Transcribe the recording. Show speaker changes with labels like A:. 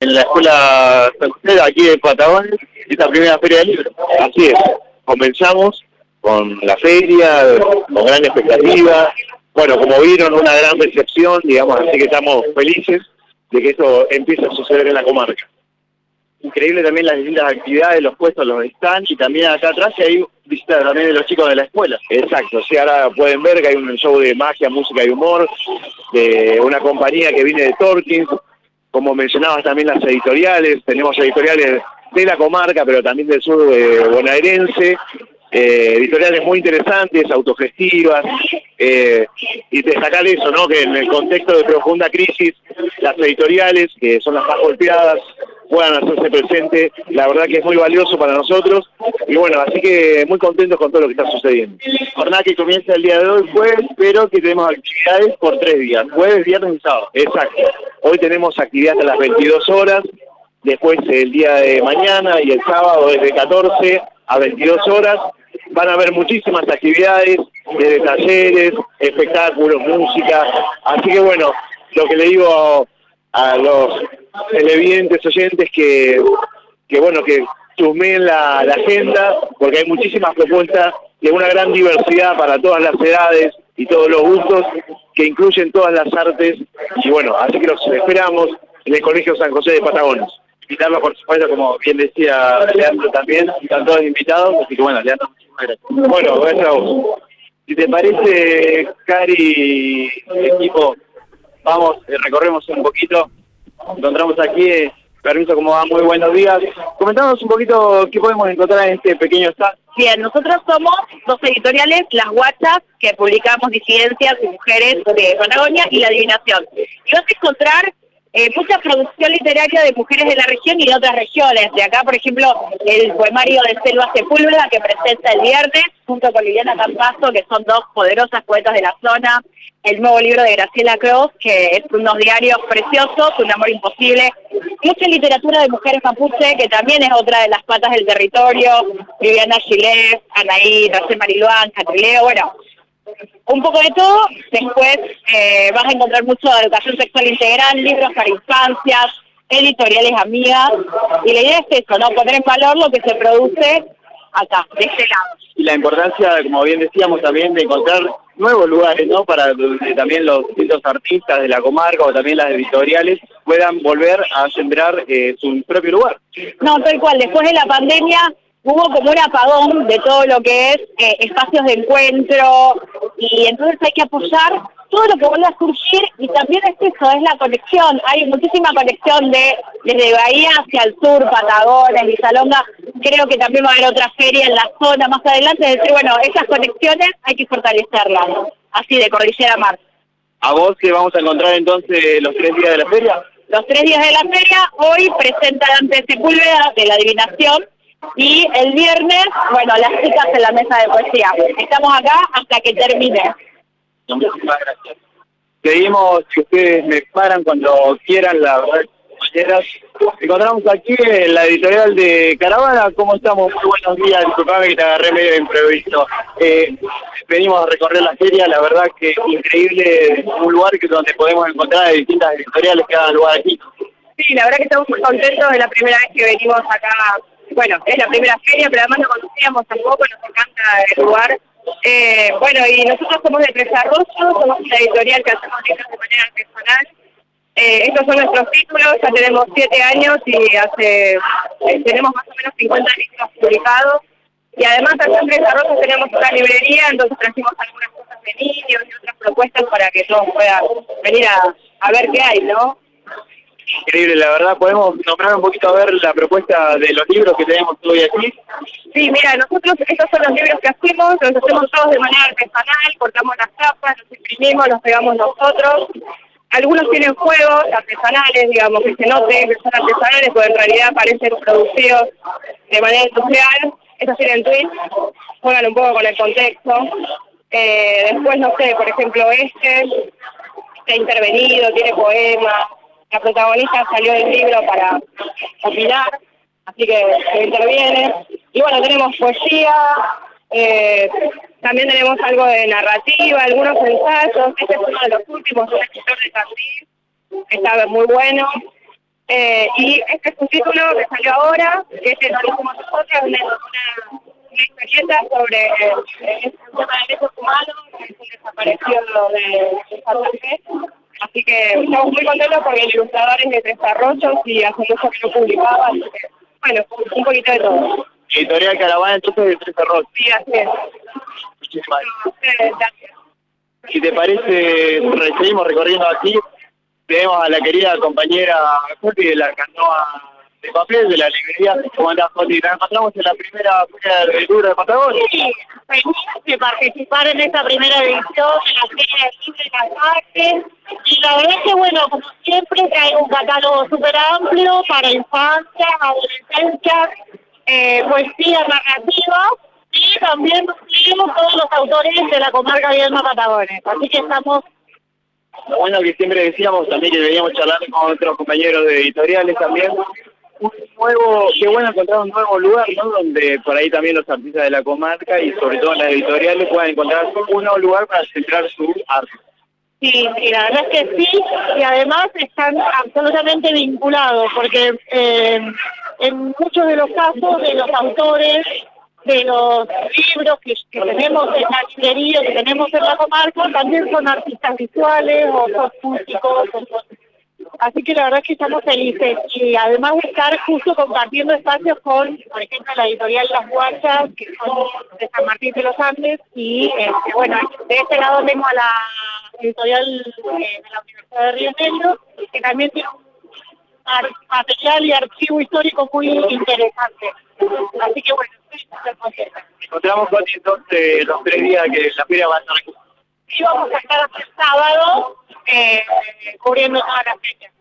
A: en la escuela aquí de Patagones, esta primera feria del libro. Así es, comenzamos con la feria, con gran expectativa. Bueno, como vieron, una gran recepción, digamos, así que estamos felices de que eso empiece a suceder en la comarca. Increíble también las distintas actividades, los puestos, los están y también acá atrás hay visitas también de los chicos de la escuela. Exacto, sí, ahora pueden ver que hay un show de magia, música y humor, de una compañía que viene de Torkins, como mencionabas también las editoriales, tenemos editoriales de la comarca, pero también del sur de bonaerense, eh, editoriales muy interesantes, autogestivas, eh, y destacar eso, ¿no? que en el contexto de profunda crisis, las editoriales, que son las más golpeadas, puedan hacerse presente, la verdad que es muy valioso para nosotros, y bueno, así que muy contentos con todo lo que está sucediendo. Jornada que comienza el día de hoy, jueves, pero que tenemos actividades por tres días, jueves, viernes y sábado. Exacto. Hoy tenemos actividades a las 22 horas, después el día de mañana y el sábado desde 14 a 22 horas, van a haber muchísimas actividades, desde talleres, espectáculos, música, así que bueno, lo que le digo a los televidentes oyentes que, que bueno, que chusmeen la, la agenda, porque hay muchísimas propuestas de una gran diversidad para todas las edades y todos los gustos, que incluyen todas las artes, y bueno, así que los esperamos en el Colegio San José de Patagones. Invitarlos, por supuesto, como bien decía Leandro también, están todos invitados, así que bueno, Leandro, Bueno, gracias a vos. Si te parece, Cari, equipo, vamos, eh, recorremos un poquito, encontramos aquí, eh, permiso, como va, muy buenos días. Comentamos un poquito qué podemos encontrar en este pequeño stand.
B: Bien, nosotros somos dos editoriales, Las Guachas, que publicamos disidencias y mujeres de Patagonia, y La Adivinación. Y vas a encontrar eh, mucha producción literaria de mujeres de la región y de otras regiones. De acá, por ejemplo, el poemario de Selva Sepúlveda que presenta el viernes, junto con Liliana Campazo, que son dos poderosas poetas de la zona. El nuevo libro de Graciela Cross, que es unos diarios preciosos, Un amor imposible. Mucha literatura de mujeres mapuche, que también es otra de las patas del territorio. Viviana Gilet, Anaí, Racel Mariluán, Catrileo, bueno, un poco de todo. Después eh, vas a encontrar mucho de educación sexual integral, libros para infancias, editoriales amigas. Y la idea es eso, ¿no? Poner en valor lo que se produce acá, de este lado.
A: Y la importancia, como bien decíamos, también de encontrar nuevos lugares, ¿no? Para que también los distintos artistas de la comarca o también las editoriales puedan volver a sembrar eh, su propio lugar.
B: No, tal cual. Después de la pandemia hubo como un apagón de todo lo que es eh, espacios de encuentro y entonces hay que apoyar todo lo que vuelve a surgir y también es eso, es la conexión, hay muchísima conexión de desde Bahía hacia el sur, Patagones, Lizalonga, creo que también va a haber otra feria en la zona más adelante, es decir, bueno, esas conexiones hay que fortalecerlas, así de Cordillera Mar.
A: ¿A vos que vamos a encontrar entonces los tres días de la feria?
B: Los tres días de la feria, hoy presenta Dante Sepúlveda de la Adivinación, y el viernes, bueno, las chicas en la mesa de poesía. Estamos acá hasta que termine.
A: Muchísimas gracias. Pedimos que ustedes me paran cuando quieran, la verdad, compañeras. Encontramos aquí en la editorial de Caravana. ¿Cómo estamos? Muy buenos días. Disculpame que te agarré medio imprevisto. Eh, venimos a recorrer la feria, la verdad que increíble, un lugar que donde podemos encontrar distintas editoriales que hagan lugar aquí.
B: Sí, la verdad que estamos muy contentos, es la primera vez que venimos acá bueno, es la primera feria, pero además no conocíamos tampoco, nos encanta el lugar. Eh, bueno, y nosotros somos de Tres somos una editorial que hacemos libros de manera artesanal. Eh, estos son nuestros títulos, ya tenemos siete años y hace eh, tenemos más o menos 50 libros publicados. Y además acá en Tres tenemos una librería, entonces trajimos algunas cosas de niños y otras propuestas para que todos puedan venir a, a ver qué hay, ¿no?
A: Increíble, la verdad. ¿Podemos nombrar un poquito a ver la propuesta de los libros que tenemos hoy aquí?
B: Sí, mira, nosotros estos son los libros que hacemos, los hacemos todos de manera artesanal, cortamos las tapas, los imprimimos, los pegamos nosotros. Algunos tienen juegos artesanales, digamos, que se note que son artesanales, pero en realidad parecen producidos de manera industrial. Estos tienen tweets, juegan un poco con el contexto. Eh, después, no sé, por ejemplo, este está intervenido, tiene poemas, la protagonista salió del libro para opinar, así que se interviene. Y bueno, tenemos poesía, eh, también tenemos algo de narrativa, algunos ensayos. Este es uno de los últimos, un escritor de Tandil, que está muy bueno.
C: Eh, y este es un título que salió ahora, que no lo hicimos nosotros, una, una, historieta sobre eh, el tema de derechos humanos, que es un desaparecido de Santa Fe. Así que estamos muy contentos porque el ilustrador es de Tres Arroyos y hace mucho que lo publicaba, así que, bueno, un poquito de todo.
A: Editorial Caravana entonces de Tres Arroyos.
C: Sí, así es.
A: Muchísimas gracias. Si te parece, seguimos recorriendo aquí tenemos a la querida compañera Joti de la canoa de papel de la librería. ¿Cómo andás, Joti? Nos encontramos en la primera feria del libro de Patagonia.
C: Sí, feliz de participar en esta primera edición de la Feria del Libro de las Artes. Y la verdad es que, bueno, como siempre, hay un catálogo súper amplio para infancia, adolescencia, eh, poesía narrativa y también seguimos todos los autores de la comarca de Patagones. Así que estamos
A: bueno que siempre decíamos también que veníamos charlando con otros compañeros de editoriales también, un nuevo, qué bueno encontrar un nuevo lugar, ¿no? Donde por ahí también los artistas de la comarca y sobre todo las editoriales puedan encontrar un nuevo lugar para centrar su arte.
C: Sí, sí, la verdad es que sí, y además están absolutamente vinculados, porque eh, en muchos de los casos de los autores de los libros que, tenemos en la librería, que tenemos en la comarca, también son artistas visuales o son músicos. Así que la verdad es que estamos felices. Y además de estar justo compartiendo espacios con, por ejemplo, la editorial Las Guachas, que son de San Martín de los Andes, y este, bueno, de este lado tengo a la editorial eh, de la Universidad de Río Negro, que también tiene un material y archivo histórico muy interesante. Así que bueno,
A: Encontramos con entonces los tres días que la feria va a estar
C: Y vamos a estar hasta el sábado eh, cubriendo todas las fechas.